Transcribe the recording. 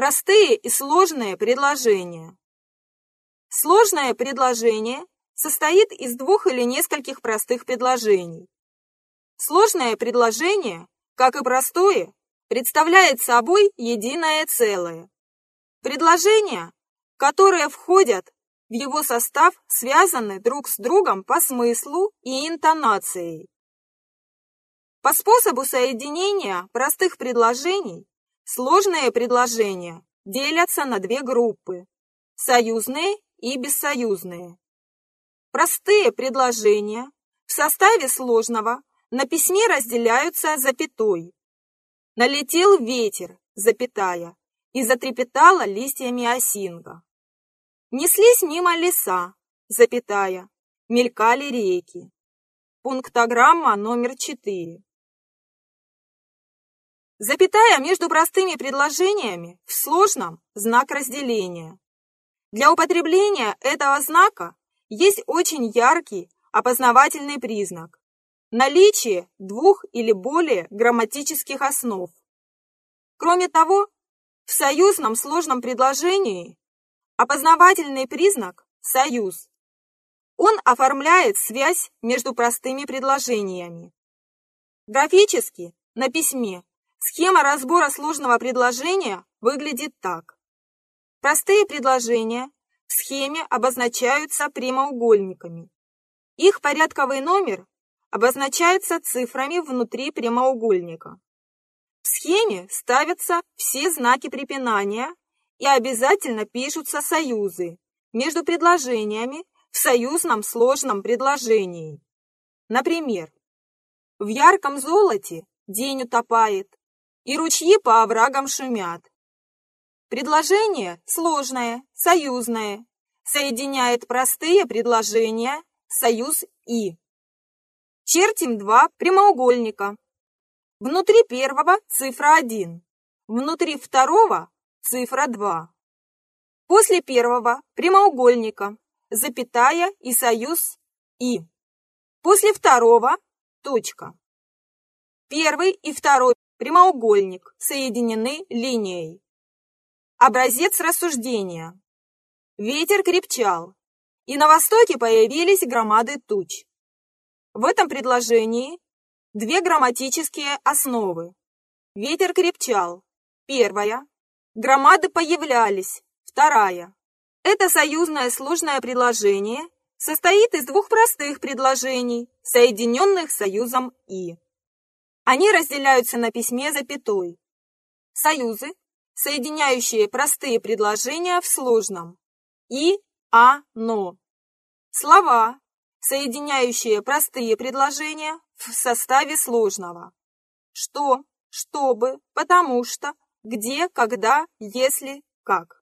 Простые и сложные предложения. Сложное предложение состоит из двух или нескольких простых предложений. Сложное предложение, как и простое, представляет собой единое целое. Предложения, которые входят в его состав, связаны друг с другом по смыслу и интонацией. По способу соединения простых предложений сложные предложения делятся на две группы – союзные и бессоюзные. Простые предложения в составе сложного на письме разделяются запятой. Налетел ветер, запятая, и затрепетала листьями осинка. Неслись мимо леса, запятая, мелькали реки. Пунктограмма номер 4. Запятая между простыми предложениями в сложном знак разделения. Для употребления этого знака есть очень яркий опознавательный признак – наличие двух или более грамматических основ. Кроме того, в союзном сложном предложении опознавательный признак – союз. Он оформляет связь между простыми предложениями. Графически на письме Схема разбора сложного предложения выглядит так. Простые предложения в схеме обозначаются прямоугольниками. Их порядковый номер обозначается цифрами внутри прямоугольника. В схеме ставятся все знаки препинания и обязательно пишутся союзы между предложениями в союзном сложном предложении. Например, в ярком золоте день утопает, и ручьи по оврагам шумят. Предложение сложное, союзное, соединяет простые предложения, союз «и». Чертим два прямоугольника. Внутри первого цифра 1, внутри второго цифра 2. После первого прямоугольника запятая и союз «и». После второго точка. Первый и второй Прямоугольник. Соединены линией. Образец рассуждения. Ветер крепчал, и на востоке появились громады туч. В этом предложении две грамматические основы. Ветер крепчал. Первая. Громады появлялись. Вторая. Это союзное сложное предложение состоит из двух простых предложений, соединенных союзом «и». Они разделяются на письме запятой. Союзы, соединяющие простые предложения в сложном. И, а, но. Слова, соединяющие простые предложения в составе сложного. Что, чтобы, потому что, где, когда, если, как.